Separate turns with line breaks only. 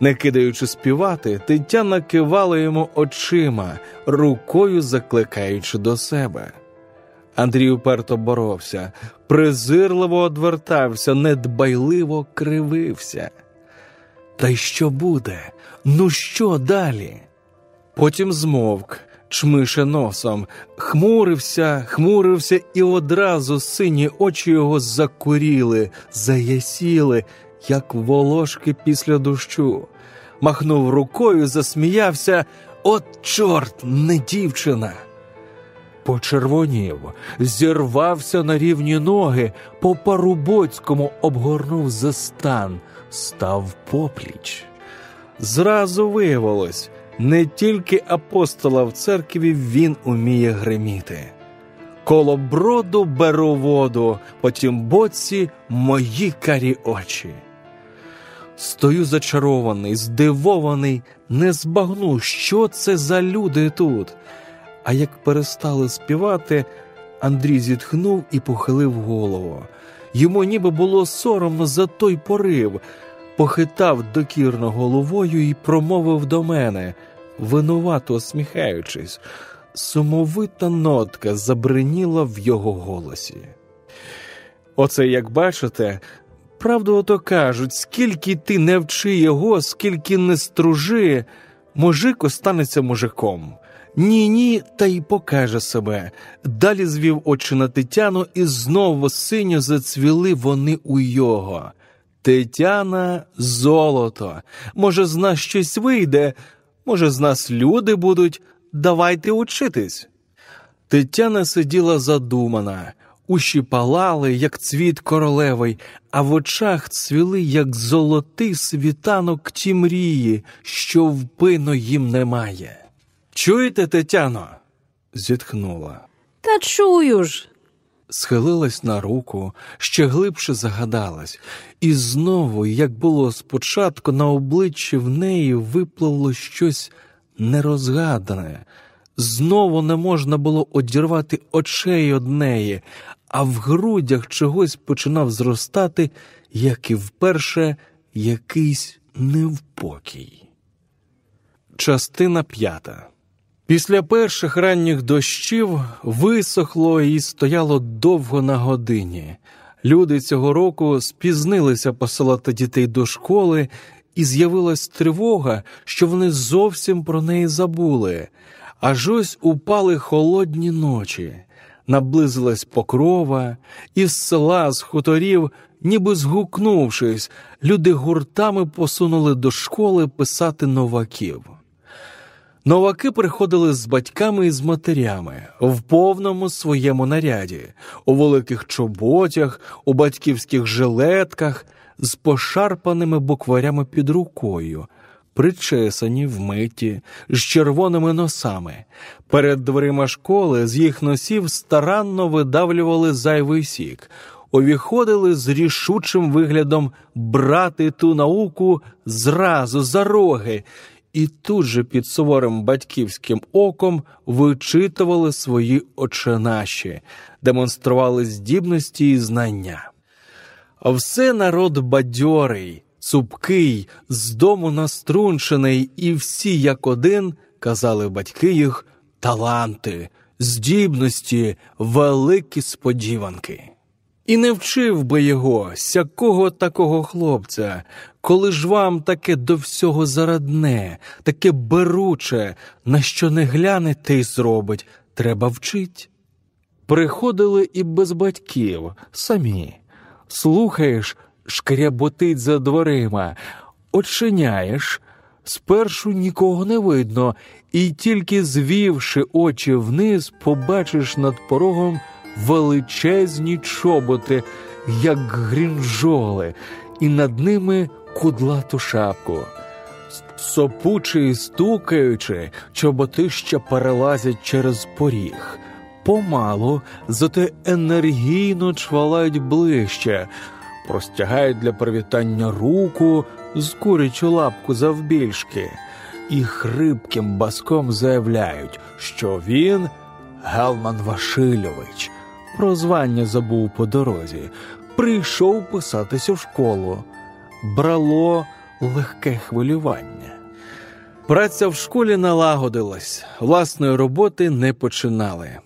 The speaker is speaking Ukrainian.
Не кидаючи співати, Тетяна кивала йому очима, рукою закликаючи до себе. Андрій уперто боровся, презирливо одвертався, недбайливо кривився. Та й що буде? Ну що далі? Потім змовк, чмише носом, хмурився, хмурився, і одразу сині очі його закуріли, заясіли, як волошки після дощу. Махнув рукою, засміявся. От, чорт, не дівчина. Почервонів, зірвався на рівні ноги, по парубоцькому обгорнув за стан, став попліч. Зразу виявилось, не тільки апостола в церкві він уміє гриміти. Коло броду беру воду, потім боці мої карі очі. Стою зачарований, здивований, не збагну, що це за люди тут. А як перестали співати, Андрій зітхнув і похилив голову. Йому ніби було соромно за той порив, похитав докірно головою і промовив до мене, винувато усміхаючись. Сумовита нотка забриніла в його голосі. Оце, як бачите, правду ото кажуть, скільки ти не вчи його, скільки не стружи, мужик останеться мужиком. Ні, ні, та й покаже себе. Далі звів очі на Тетяну, і знову синьо зацвіли вони у його. Тетяна золото. Може, з нас щось вийде, може, з нас люди будуть. Давайте учитись. Тетяна сиділа задумана, уші палали, як цвіт королевий, а в очах цвіли, як золотий світанок ті мрії, що впину їм немає. Чуєте, Тетяно? зітхнула.
Та чую ж.
Схилилась на руку, ще глибше загадалась, і знову, як було спочатку, на обличчі в неї випливло щось нерозгадане. Знову не можна було одірвати очей од неї, а в грудях чогось починав зростати, як і вперше, якийсь невпокій. Частина п'ята. Після перших ранніх дощів висохло і стояло довго на годині. Люди цього року спізнилися посилати дітей до школи, і з'явилась тривога, що вони зовсім про неї забули. Аж ось упали холодні ночі, наблизилась покрова, із села, з хуторів, ніби згукнувшись, люди гуртами посунули до школи писати новаків. Новаки приходили з батьками і з матерями в повному своєму наряді, у великих чоботях, у батьківських жилетках, з пошарпаними букварями під рукою, причесані, вмиті, з червоними носами. Перед дверима школи з їх носів старанно видавлювали зайвий сік, увіходили з рішучим виглядом брати ту науку зразу за роги і тут же під суворим батьківським оком вичитували свої оченаші, демонстрували здібності і знання. Все народ бадьорий, цупкий, з дому наструнчений, і всі, як один, казали батьки їх, таланти, здібності, великі сподіванки. І не вчив би його, сякого такого хлопця, коли ж вам таке до всього зарадне, таке беруче, на що не гляне, те й зробить, треба вчить. Приходили і без батьків, самі. Слухаєш, шкряботить за дверима, очиняєш, спершу нікого не видно, і тільки звівши очі вниз, побачиш над порогом величезні чоботи, як грінжоли, і над ними кудлату шапку. Сопучи і стукаючи, чоботи ще перелазять через поріг. Помалу, зате енергійно чвалають ближче, простягають для привітання руку, з курячу лапку завбільшки, і хрипким баском заявляють, що він Гелман Васильович, про звання забув по дорозі, прийшов писатися в школу. Брало, легке хвилювання. Праця в школі налагодилась, власної роботи не починали.